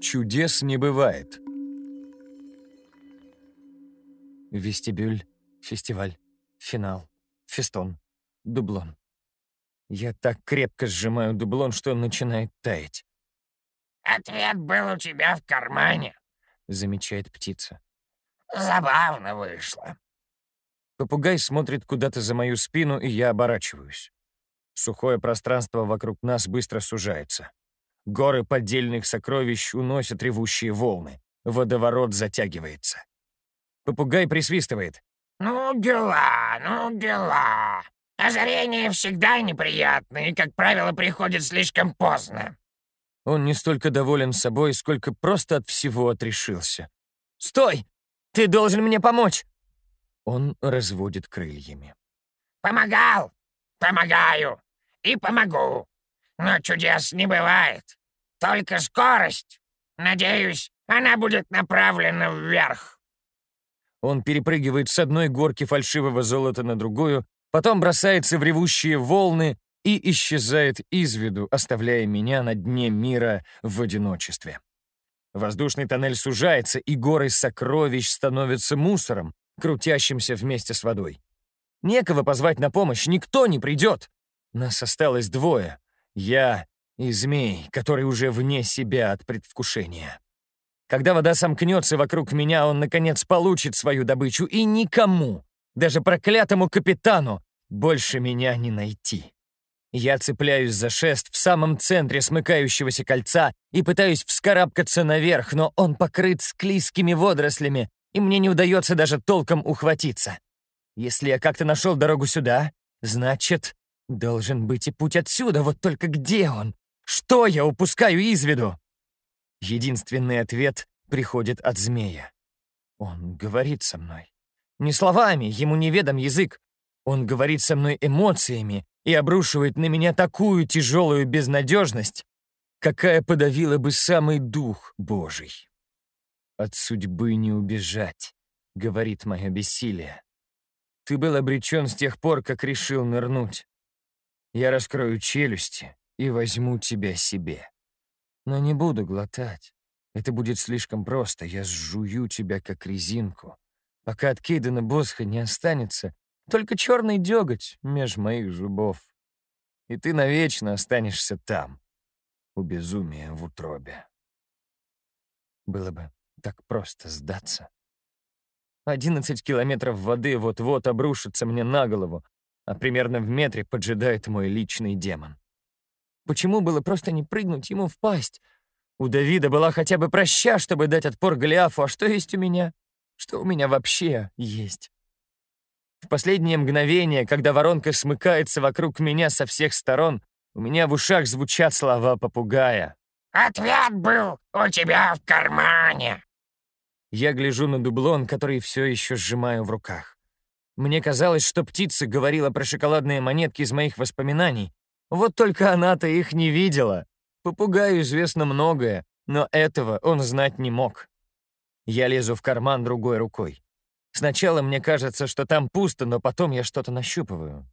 Чудес не бывает. Вестибюль, фестиваль, финал, фестон, дублон. Я так крепко сжимаю дублон, что он начинает таять. «Ответ был у тебя в кармане», — замечает птица. «Забавно вышло». Попугай смотрит куда-то за мою спину, и я оборачиваюсь. Сухое пространство вокруг нас быстро сужается. Горы поддельных сокровищ уносят ревущие волны. Водоворот затягивается. Попугай присвистывает. «Ну, дела, ну, дела. Озарение всегда неприятно и, как правило, приходит слишком поздно». Он не столько доволен собой, сколько просто от всего отрешился. «Стой! Ты должен мне помочь!» Он разводит крыльями. «Помогал! Помогаю! И помогу! Но чудес не бывает. Только скорость. Надеюсь, она будет направлена вверх». Он перепрыгивает с одной горки фальшивого золота на другую, потом бросается в ревущие волны и исчезает из виду, оставляя меня на дне мира в одиночестве. Воздушный тоннель сужается, и горы сокровищ становятся мусором, крутящимся вместе с водой. Некого позвать на помощь, никто не придет. Нас осталось двое. Я и змей, который уже вне себя от предвкушения. Когда вода сомкнется вокруг меня, он, наконец, получит свою добычу, и никому, даже проклятому капитану, больше меня не найти. Я цепляюсь за шест в самом центре смыкающегося кольца и пытаюсь вскарабкаться наверх, но он покрыт склизкими водорослями, и мне не удается даже толком ухватиться. Если я как-то нашел дорогу сюда, значит, должен быть и путь отсюда, вот только где он? Что я упускаю из виду? Единственный ответ приходит от змея. Он говорит со мной. Не словами, ему неведом язык. Он говорит со мной эмоциями, и обрушивает на меня такую тяжелую безнадежность, какая подавила бы самый дух Божий. «От судьбы не убежать», — говорит мое бессилие. «Ты был обречен с тех пор, как решил нырнуть. Я раскрою челюсти и возьму тебя себе. Но не буду глотать. Это будет слишком просто. Я сжую тебя, как резинку. Пока от Кейдена Босха не останется только черный деготь меж моих зубов. И ты навечно останешься там, у безумия в утробе. Было бы так просто сдаться. Одиннадцать километров воды вот-вот обрушатся мне на голову, а примерно в метре поджидает мой личный демон. Почему было просто не прыгнуть ему в пасть? У Давида была хотя бы проща, чтобы дать отпор Голиафу, а что есть у меня? Что у меня вообще есть? В последнее мгновение, когда воронка смыкается вокруг меня со всех сторон, у меня в ушах звучат слова попугая. «Ответ был у тебя в кармане!» Я гляжу на дублон, который все еще сжимаю в руках. Мне казалось, что птица говорила про шоколадные монетки из моих воспоминаний. Вот только она-то их не видела. Попугаю известно многое, но этого он знать не мог. Я лезу в карман другой рукой. Сначала мне кажется, что там пусто, но потом я что-то нащупываю.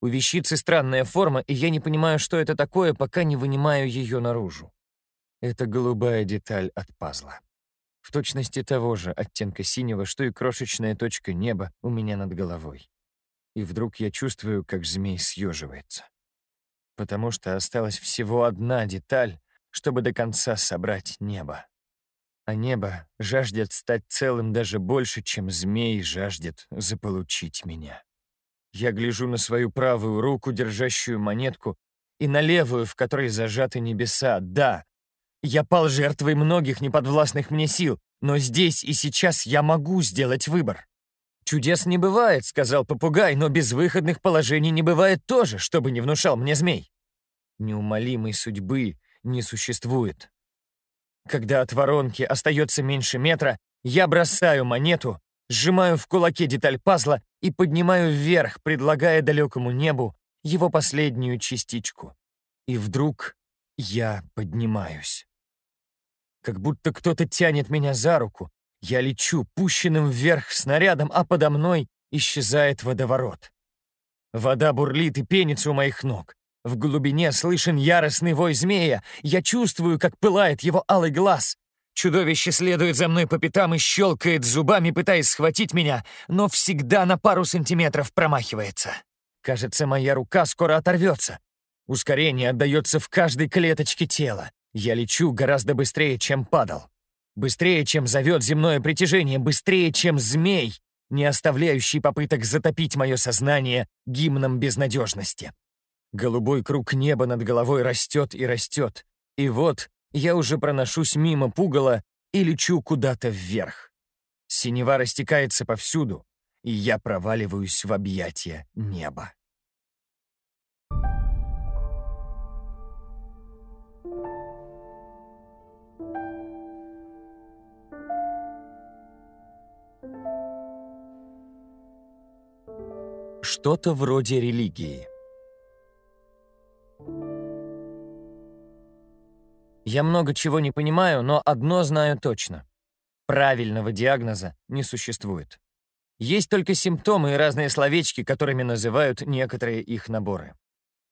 У вещицы странная форма, и я не понимаю, что это такое, пока не вынимаю ее наружу. Это голубая деталь от пазла. В точности того же оттенка синего, что и крошечная точка неба у меня над головой. И вдруг я чувствую, как змей съеживается. Потому что осталась всего одна деталь, чтобы до конца собрать небо а небо жаждет стать целым даже больше, чем змей жаждет заполучить меня. Я гляжу на свою правую руку, держащую монетку, и на левую, в которой зажаты небеса. Да, я пал жертвой многих неподвластных мне сил, но здесь и сейчас я могу сделать выбор. «Чудес не бывает», — сказал попугай, но безвыходных положений не бывает тоже, чтобы не внушал мне змей. Неумолимой судьбы не существует. Когда от воронки остается меньше метра, я бросаю монету, сжимаю в кулаке деталь пазла и поднимаю вверх, предлагая далекому небу его последнюю частичку. И вдруг я поднимаюсь. Как будто кто-то тянет меня за руку. Я лечу, пущенным вверх снарядом, а подо мной исчезает водоворот. Вода бурлит и пенится у моих ног. В глубине слышен яростный вой змея. Я чувствую, как пылает его алый глаз. Чудовище следует за мной по пятам и щелкает зубами, пытаясь схватить меня, но всегда на пару сантиметров промахивается. Кажется, моя рука скоро оторвется. Ускорение отдается в каждой клеточке тела. Я лечу гораздо быстрее, чем падал. Быстрее, чем зовет земное притяжение, быстрее, чем змей, не оставляющий попыток затопить мое сознание гимном безнадежности. Голубой круг неба над головой растет и растет. И вот я уже проношусь мимо пугала и лечу куда-то вверх. Синева растекается повсюду, и я проваливаюсь в объятия неба. Что-то вроде религии. Я много чего не понимаю, но одно знаю точно. Правильного диагноза не существует. Есть только симптомы и разные словечки, которыми называют некоторые их наборы.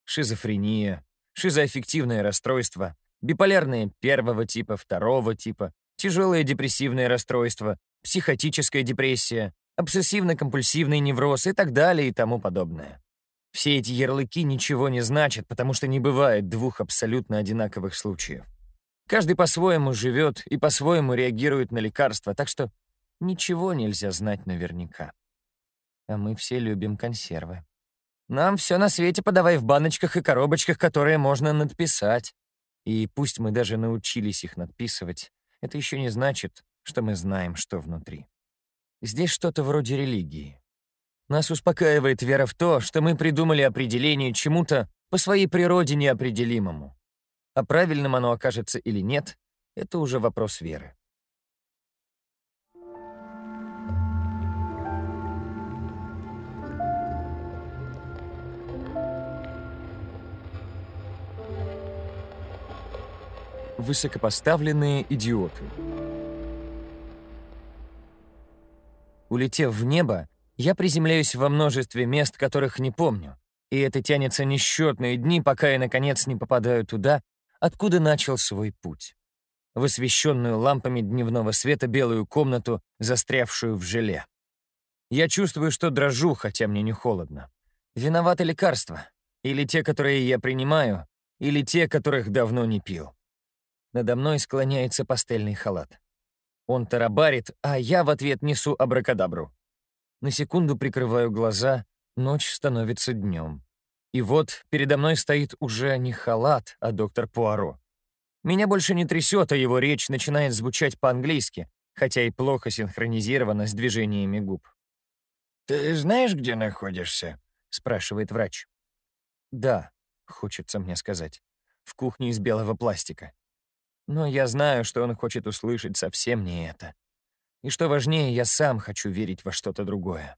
Шизофрения, шизоаффективное расстройство, биполярное первого типа, второго типа, тяжелое депрессивное расстройство, психотическая депрессия, обсессивно-компульсивный невроз и так далее и тому подобное. Все эти ярлыки ничего не значат, потому что не бывает двух абсолютно одинаковых случаев. Каждый по-своему живет и по-своему реагирует на лекарства, так что ничего нельзя знать наверняка. А мы все любим консервы. Нам все на свете подавай в баночках и коробочках, которые можно надписать. И пусть мы даже научились их надписывать, это еще не значит, что мы знаем, что внутри. Здесь что-то вроде религии. Нас успокаивает вера в то, что мы придумали определение чему-то по своей природе неопределимому. А правильным оно окажется или нет, это уже вопрос веры. Высокопоставленные идиоты. Улетев в небо, я приземляюсь во множестве мест, которых не помню, и это тянется несчетные дни, пока я, наконец, не попадаю туда, откуда начал свой путь. В освещенную лампами дневного света белую комнату, застрявшую в желе. Я чувствую, что дрожу, хотя мне не холодно. Виноваты лекарства. Или те, которые я принимаю, или те, которых давно не пил. Надо мной склоняется пастельный халат. Он тарабарит, а я в ответ несу абракадабру. На секунду прикрываю глаза, ночь становится днем. И вот передо мной стоит уже не халат, а доктор Пуаро. Меня больше не трясет, а его речь начинает звучать по-английски, хотя и плохо синхронизирована с движениями губ. «Ты знаешь, где находишься?» — спрашивает врач. «Да», — хочется мне сказать, — «в кухне из белого пластика». Но я знаю, что он хочет услышать совсем не это. И что важнее, я сам хочу верить во что-то другое.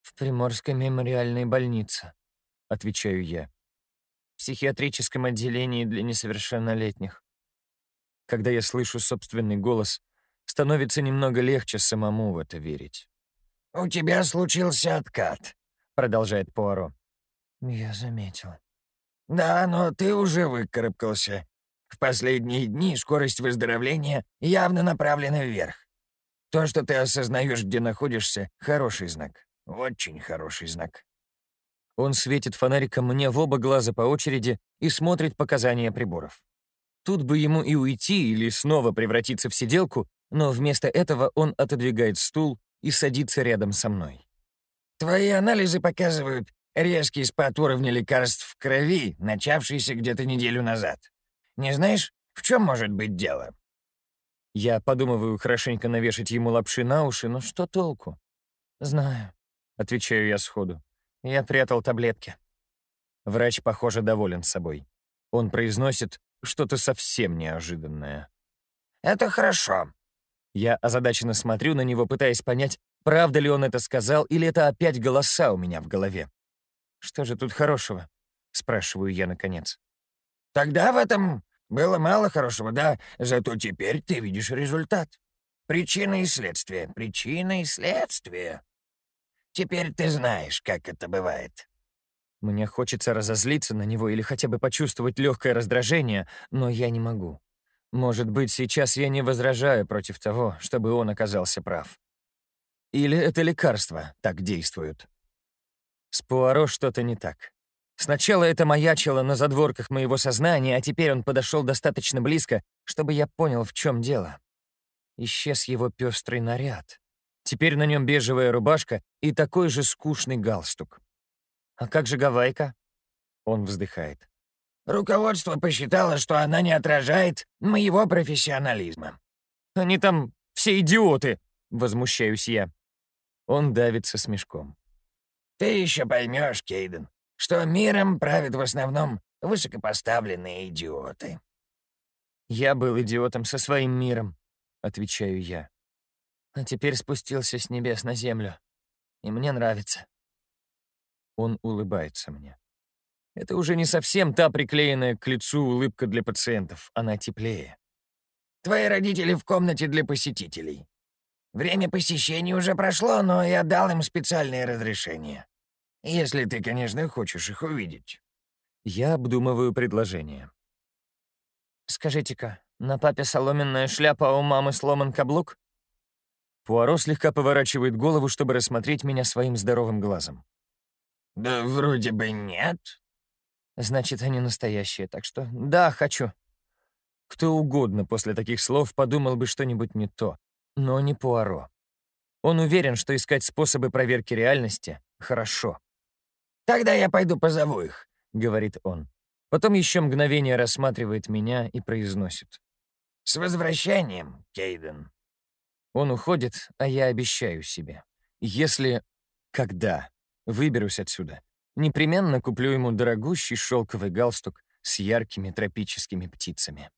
«В Приморской мемориальной больнице», — отвечаю я. «В психиатрическом отделении для несовершеннолетних». Когда я слышу собственный голос, становится немного легче самому в это верить. «У тебя случился откат», — продолжает Пуаро. «Я заметил». «Да, но ты уже выкарабкался. В последние дни скорость выздоровления явно направлена вверх. То, что ты осознаешь, где находишься, хороший знак. Очень хороший знак. Он светит фонариком мне в оба глаза по очереди и смотрит показания приборов. Тут бы ему и уйти или снова превратиться в сиделку, но вместо этого он отодвигает стул и садится рядом со мной. Твои анализы показывают резкий спад уровня лекарств в крови, начавшийся где-то неделю назад. Не знаешь, в чем может быть дело?» Я подумываю хорошенько навешать ему лапши на уши, но что толку? «Знаю», — отвечаю я сходу. «Я прятал таблетки». Врач, похоже, доволен собой. Он произносит что-то совсем неожиданное. «Это хорошо». Я озадаченно смотрю на него, пытаясь понять, правда ли он это сказал, или это опять голоса у меня в голове. «Что же тут хорошего?» — спрашиваю я наконец. «Тогда в этом было мало хорошего, да, зато теперь ты видишь результат. Причина и следствие, причина и следствие. Теперь ты знаешь, как это бывает. Мне хочется разозлиться на него или хотя бы почувствовать легкое раздражение, но я не могу. Может быть, сейчас я не возражаю против того, чтобы он оказался прав. Или это лекарства так действуют? С Пуаро что-то не так. Сначала это маячило на задворках моего сознания, а теперь он подошел достаточно близко, чтобы я понял, в чем дело. Исчез его пестрый наряд. Теперь на нем бежевая рубашка и такой же скучный галстук. «А как же Гавайка?» Он вздыхает. «Руководство посчитало, что она не отражает моего профессионализма». «Они там все идиоты!» — возмущаюсь я. Он давится смешком. «Ты еще поймешь, Кейден, что миром правят в основном высокопоставленные идиоты». «Я был идиотом со своим миром», — отвечаю я. «А теперь спустился с небес на землю, и мне нравится». Он улыбается мне. Это уже не совсем та приклеенная к лицу улыбка для пациентов, она теплее. «Твои родители в комнате для посетителей. Время посещения уже прошло, но я дал им специальное разрешение. Если ты, конечно, хочешь их увидеть». Я обдумываю предложение. «Скажите-ка, на папе соломенная шляпа, а у мамы сломан каблук?» Пуаро слегка поворачивает голову, чтобы рассмотреть меня своим здоровым глазом. «Да вроде бы нет». «Значит, они настоящие, так что да, хочу». Кто угодно после таких слов подумал бы что-нибудь не то, но не Пуаро. Он уверен, что искать способы проверки реальности — хорошо. «Тогда я пойду позову их», — говорит он. Потом еще мгновение рассматривает меня и произносит. «С возвращением, Кейден». Он уходит, а я обещаю себе. Если... Когда выберусь отсюда, непременно куплю ему дорогущий шелковый галстук с яркими тропическими птицами.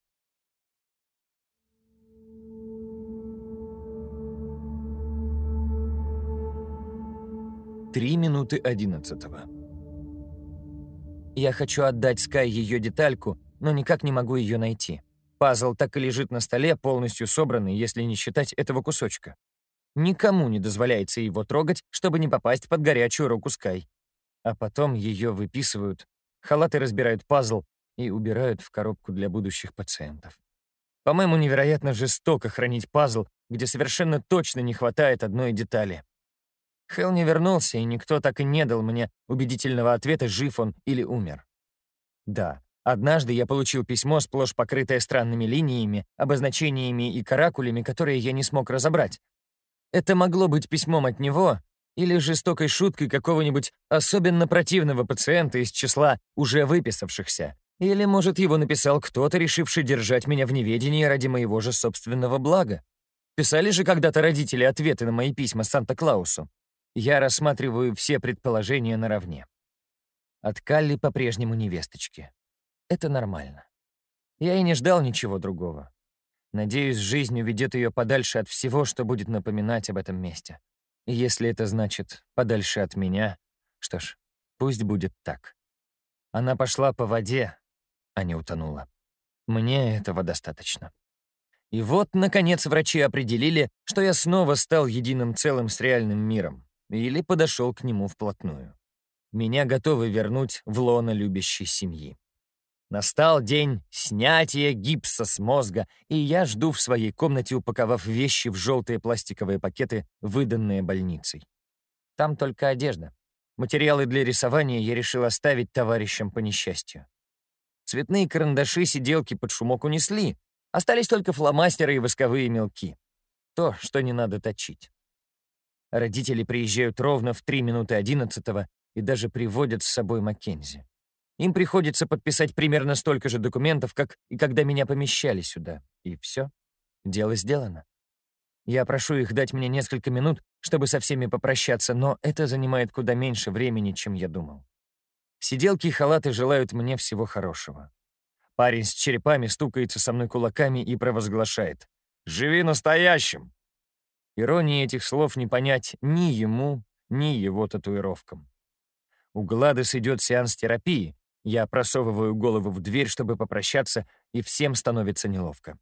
Три минуты одиннадцатого. Я хочу отдать Скай ее детальку, но никак не могу ее найти. Пазл так и лежит на столе, полностью собранный, если не считать этого кусочка. Никому не дозволяется его трогать, чтобы не попасть под горячую руку Скай. А потом ее выписывают, халаты разбирают пазл и убирают в коробку для будущих пациентов. По-моему, невероятно жестоко хранить пазл, где совершенно точно не хватает одной детали. Хелл не вернулся, и никто так и не дал мне убедительного ответа, жив он или умер. Да, однажды я получил письмо, сплошь покрытое странными линиями, обозначениями и каракулями, которые я не смог разобрать. Это могло быть письмом от него или жестокой шуткой какого-нибудь особенно противного пациента из числа уже выписавшихся. Или, может, его написал кто-то, решивший держать меня в неведении ради моего же собственного блага. Писали же когда-то родители ответы на мои письма Санта-Клаусу. Я рассматриваю все предположения наравне. От Калли по-прежнему невесточки. Это нормально. Я и не ждал ничего другого. Надеюсь, жизнь уведет ее подальше от всего, что будет напоминать об этом месте. И если это значит подальше от меня, что ж, пусть будет так. Она пошла по воде, а не утонула. Мне этого достаточно. И вот, наконец, врачи определили, что я снова стал единым целым с реальным миром или подошел к нему вплотную. Меня готовы вернуть в лоно любящей семьи. Настал день снятия гипса с мозга, и я жду в своей комнате, упаковав вещи в желтые пластиковые пакеты, выданные больницей. Там только одежда. Материалы для рисования я решил оставить товарищам по несчастью. Цветные карандаши сиделки под шумок унесли, остались только фломастеры и восковые мелки. То, что не надо точить. Родители приезжают ровно в 3 минуты 11 и даже приводят с собой Маккензи. Им приходится подписать примерно столько же документов, как и когда меня помещали сюда. И все. Дело сделано. Я прошу их дать мне несколько минут, чтобы со всеми попрощаться, но это занимает куда меньше времени, чем я думал. Сиделки и халаты желают мне всего хорошего. Парень с черепами стукается со мной кулаками и провозглашает. «Живи настоящим! Иронии этих слов не понять ни ему, ни его татуировкам. У Гладес идет сеанс терапии. Я просовываю голову в дверь, чтобы попрощаться, и всем становится неловко.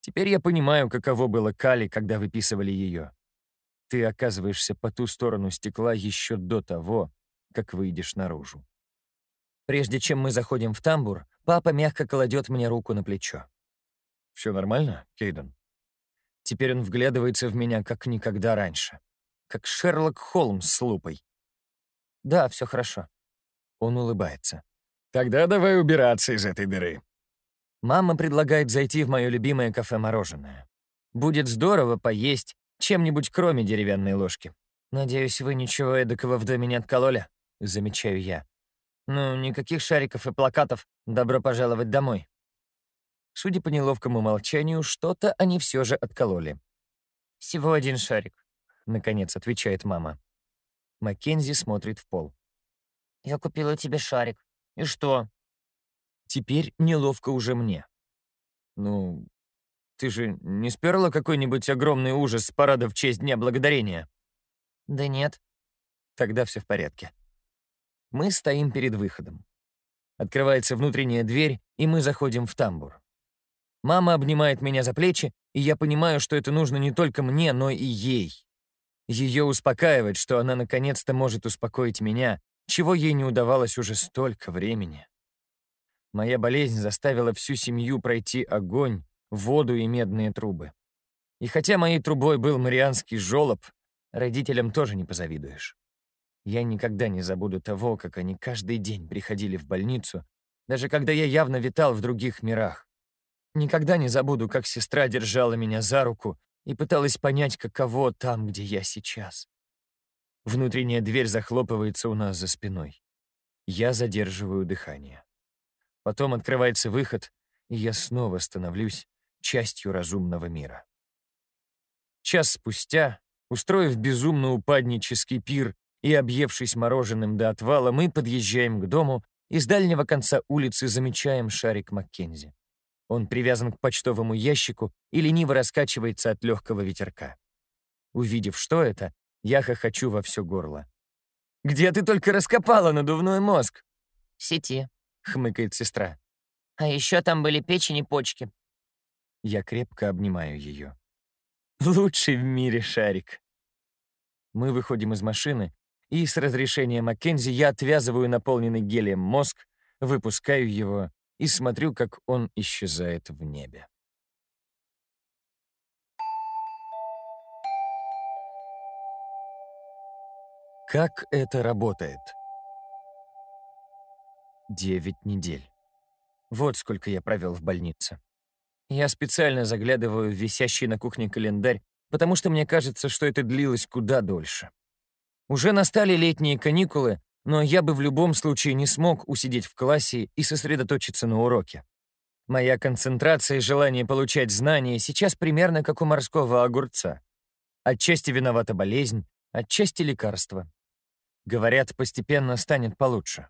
Теперь я понимаю, каково было Кали, когда выписывали ее. Ты оказываешься по ту сторону стекла еще до того, как выйдешь наружу. Прежде чем мы заходим в тамбур, папа мягко кладет мне руку на плечо. Все нормально, Кейден?» Теперь он вглядывается в меня, как никогда раньше. Как Шерлок Холмс с лупой. «Да, все хорошо». Он улыбается. «Тогда давай убираться из этой дыры». Мама предлагает зайти в мое любимое кафе-мороженое. Будет здорово поесть чем-нибудь кроме деревянной ложки. Надеюсь, вы ничего эдакого в доме не откололи, замечаю я. Ну, никаких шариков и плакатов «Добро пожаловать домой». Судя по неловкому молчанию, что-то они все же откололи. «Всего один шарик», — наконец отвечает мама. Маккензи смотрит в пол. «Я купила тебе шарик. И что?» Теперь неловко уже мне. «Ну, ты же не сперла какой-нибудь огромный ужас с парада в честь Дня Благодарения?» «Да нет». «Тогда все в порядке». Мы стоим перед выходом. Открывается внутренняя дверь, и мы заходим в тамбур. Мама обнимает меня за плечи, и я понимаю, что это нужно не только мне, но и ей. Ее успокаивает, что она наконец-то может успокоить меня, чего ей не удавалось уже столько времени. Моя болезнь заставила всю семью пройти огонь, воду и медные трубы. И хотя моей трубой был марианский жолоб, родителям тоже не позавидуешь. Я никогда не забуду того, как они каждый день приходили в больницу, даже когда я явно витал в других мирах. Никогда не забуду, как сестра держала меня за руку и пыталась понять, каково там, где я сейчас. Внутренняя дверь захлопывается у нас за спиной. Я задерживаю дыхание. Потом открывается выход, и я снова становлюсь частью разумного мира. Час спустя, устроив безумно упаднический пир и объевшись мороженым до отвала, мы подъезжаем к дому и с дальнего конца улицы замечаем шарик Маккензи. Он привязан к почтовому ящику и лениво раскачивается от легкого ветерка. Увидев, что это, я хохочу во все горло. «Где ты только раскопала надувной мозг?» «В сети», — хмыкает сестра. «А еще там были печень и почки». Я крепко обнимаю ее. «Лучший в мире шарик». Мы выходим из машины, и с разрешения Маккензи я отвязываю наполненный гелием мозг, выпускаю его и смотрю, как он исчезает в небе. Как это работает? Девять недель. Вот сколько я провел в больнице. Я специально заглядываю в висящий на кухне календарь, потому что мне кажется, что это длилось куда дольше. Уже настали летние каникулы, но я бы в любом случае не смог усидеть в классе и сосредоточиться на уроке. Моя концентрация и желание получать знания сейчас примерно как у морского огурца. Отчасти виновата болезнь, отчасти лекарство. Говорят, постепенно станет получше.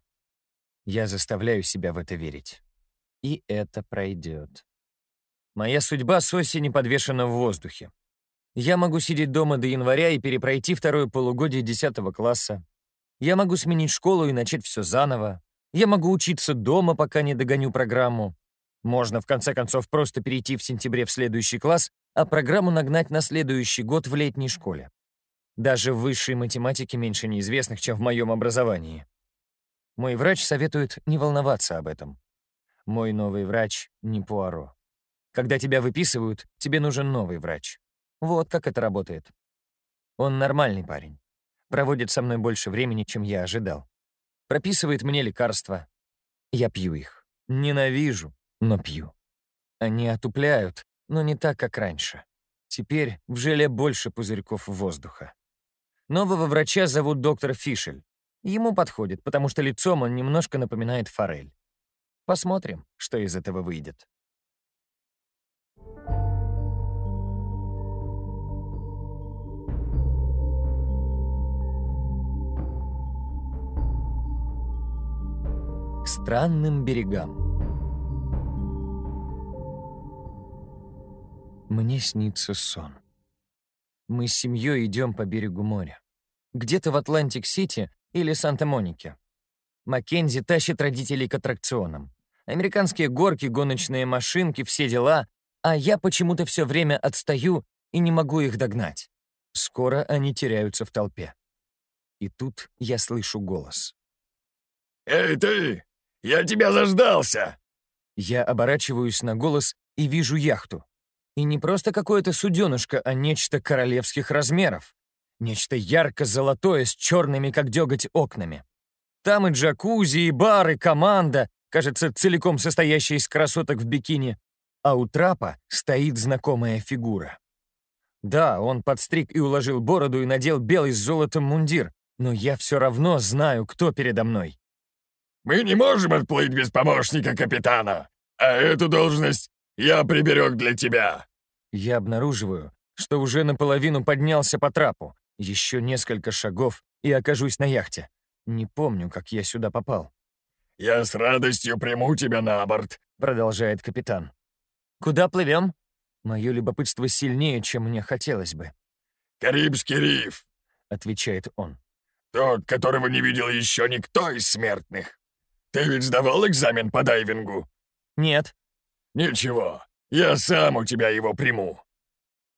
Я заставляю себя в это верить. И это пройдет. Моя судьба с осени подвешена в воздухе. Я могу сидеть дома до января и перепройти второе полугодие 10 класса, я могу сменить школу и начать все заново. Я могу учиться дома, пока не догоню программу. Можно, в конце концов, просто перейти в сентябре в следующий класс, а программу нагнать на следующий год в летней школе. Даже в высшей математике меньше неизвестных, чем в моем образовании. Мой врач советует не волноваться об этом. Мой новый врач — не Пуаро. Когда тебя выписывают, тебе нужен новый врач. Вот как это работает. Он нормальный парень проводит со мной больше времени, чем я ожидал. Прописывает мне лекарства. Я пью их. Ненавижу, но пью. Они отупляют, но не так, как раньше. Теперь в желе больше пузырьков воздуха. Нового врача зовут доктор Фишель. Ему подходит, потому что лицом он немножко напоминает форель. Посмотрим, что из этого выйдет. Странным берегам. Мне снится сон. Мы с семьей идем по берегу моря. Где-то в Атлантик-Сити или Санта-Монике. Маккензи тащит родителей к аттракционам. Американские горки, гоночные машинки, все дела, а я почему-то все время отстаю и не могу их догнать. Скоро они теряются в толпе. И тут я слышу голос. «Эй, ты! Я тебя заждался!» Я оборачиваюсь на голос и вижу яхту. И не просто какое-то суденышко, а нечто королевских размеров. Нечто ярко-золотое с черными, как деготь, окнами. Там и джакузи, и бар, и команда, кажется, целиком состоящая из красоток в бикини. А у трапа стоит знакомая фигура. Да, он подстриг и уложил бороду и надел белый с золотом мундир, но я все равно знаю, кто передо мной. «Мы не можем отплыть без помощника капитана, а эту должность я приберег для тебя». Я обнаруживаю, что уже наполовину поднялся по трапу, еще несколько шагов и окажусь на яхте. Не помню, как я сюда попал. «Я с радостью приму тебя на борт», — продолжает капитан. «Куда плывем?» Мое любопытство сильнее, чем мне хотелось бы. «Карибский риф», — отвечает он. «Тот, которого не видел еще никто из смертных. Ты ведь сдавал экзамен по дайвингу?» «Нет». «Ничего, я сам у тебя его приму».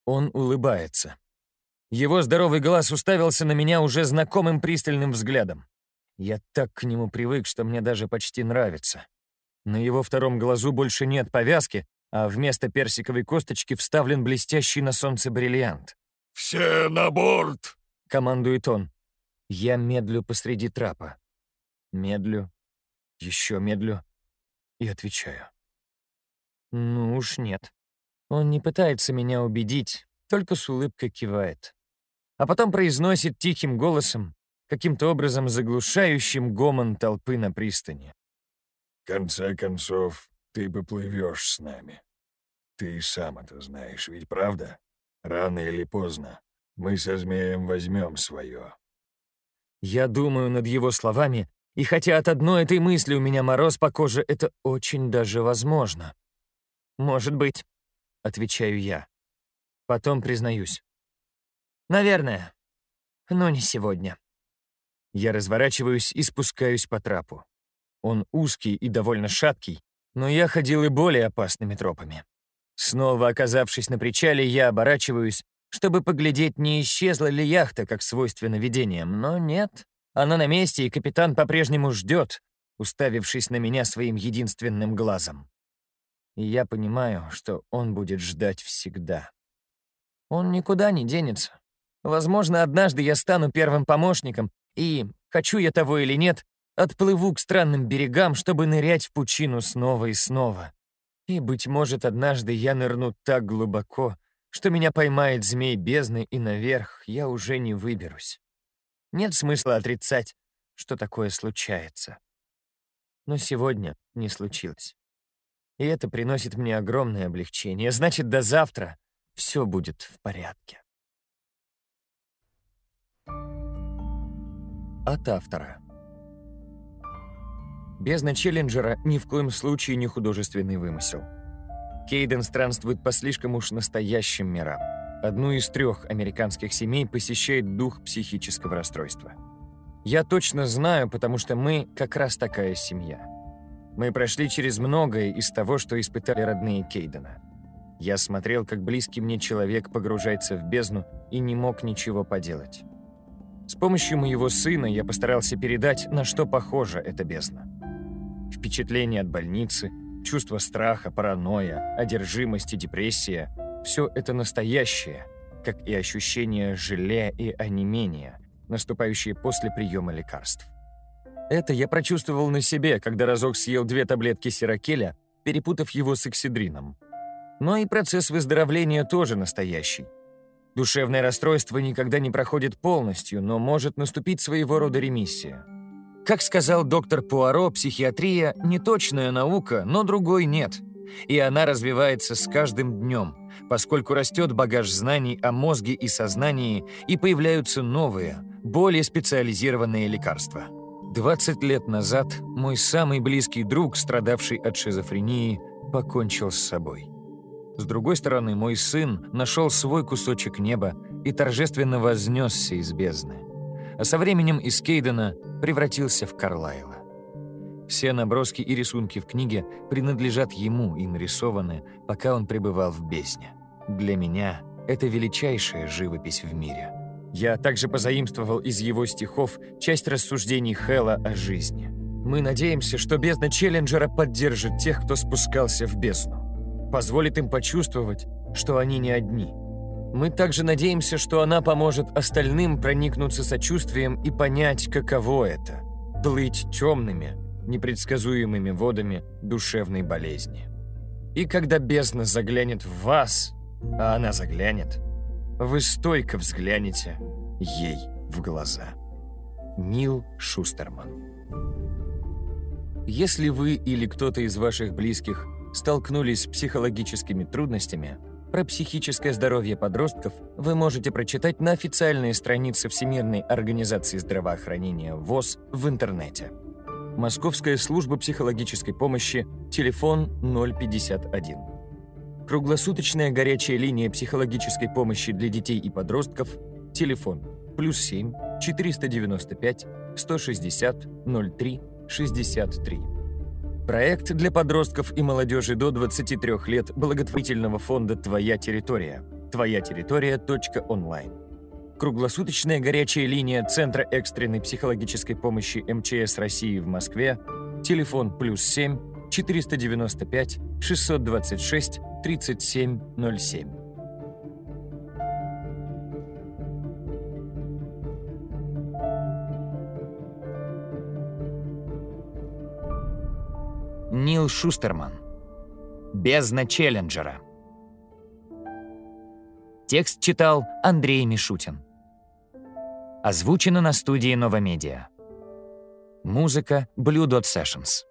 Он улыбается. Его здоровый глаз уставился на меня уже знакомым пристальным взглядом. Я так к нему привык, что мне даже почти нравится. На его втором глазу больше нет повязки, а вместо персиковой косточки вставлен блестящий на солнце бриллиант. «Все на борт!» — командует он. Я медлю посреди трапа. Медлю, еще медлю и отвечаю. Ну уж нет. Он не пытается меня убедить, только с улыбкой кивает а потом произносит тихим голосом, каким-то образом заглушающим гомон толпы на пристани. «В конце концов, ты поплывешь с нами. Ты и сам это знаешь, ведь правда? Рано или поздно мы со змеем возьмем свое». Я думаю над его словами, и хотя от одной этой мысли у меня мороз по коже, это очень даже возможно. «Может быть», — отвечаю я. Потом признаюсь. Наверное. Но не сегодня. Я разворачиваюсь и спускаюсь по трапу. Он узкий и довольно шаткий, но я ходил и более опасными тропами. Снова оказавшись на причале, я оборачиваюсь, чтобы поглядеть, не исчезла ли яхта, как свойственно видениям, но нет. Она на месте, и капитан по-прежнему ждет, уставившись на меня своим единственным глазом. И я понимаю, что он будет ждать всегда. Он никуда не денется. Возможно, однажды я стану первым помощником и, хочу я того или нет, отплыву к странным берегам, чтобы нырять в пучину снова и снова. И, быть может, однажды я нырну так глубоко, что меня поймает змей бездны, и наверх я уже не выберусь. Нет смысла отрицать, что такое случается. Но сегодня не случилось. И это приносит мне огромное облегчение. Значит, до завтра все будет в порядке. От автора. Бездна Челленджера ни в коем случае не художественный вымысел. Кейден странствует по слишком уж настоящим мирам. Одну из трех американских семей посещает дух психического расстройства. Я точно знаю, потому что мы как раз такая семья. Мы прошли через многое из того, что испытали родные Кейдена. Я смотрел, как близкий мне человек погружается в бездну и не мог ничего поделать. С помощью моего сына я постарался передать, на что похожа эта бездна. Впечатление от больницы, чувство страха, паранойя, одержимость и депрессия – все это настоящее, как и ощущение желе и онемения, наступающие после приема лекарств. Это я прочувствовал на себе, когда разок съел две таблетки сирокеля, перепутав его с эксидрином. Но и процесс выздоровления тоже настоящий – Душевное расстройство никогда не проходит полностью, но может наступить своего рода ремиссия. Как сказал доктор Пуаро, психиатрия – не точная наука, но другой нет. И она развивается с каждым днем, поскольку растет багаж знаний о мозге и сознании, и появляются новые, более специализированные лекарства. 20 лет назад мой самый близкий друг, страдавший от шизофрении, покончил с собой. С другой стороны, мой сын нашел свой кусочек неба и торжественно вознесся из бездны. А со временем из Кейдена превратился в Карлайла. Все наброски и рисунки в книге принадлежат ему и нарисованы, пока он пребывал в бездне. Для меня это величайшая живопись в мире. Я также позаимствовал из его стихов часть рассуждений Хэлла о жизни. Мы надеемся, что бездна Челленджера поддержит тех, кто спускался в бездну. позволит им почувствовать, что они не одни. Мы также надеемся, что она поможет остальным проникнуться сочувствием и понять, каково это – плыть темными, непредсказуемыми водами душевной болезни. И когда бездна заглянет в вас, а она заглянет, вы стойко взглянете ей в глаза. Нил Шустерман Если вы или кто-то из ваших близких столкнулись с психологическими трудностями, про психическое здоровье подростков вы можете прочитать на официальной странице Всемирной организации здравоохранения ВОЗ в интернете. Московская служба психологической помощи, телефон 051. Круглосуточная горячая линия психологической помощи для детей и подростков, телефон плюс 7 495 160 03 63. Проект для подростков и молодежи до 23 лет благотворительного фонда «Твоя территория» твоя территория.онлайн. Круглосуточная горячая линия Центра экстренной психологической помощи МЧС России в Москве. Телефон плюс 7 495 626 3707. Нил Шустерман. Бездна Челленджера. Текст читал Андрей Мишутин. Озвучено на студии Новомедиа. Музыка Blue Dot Sessions.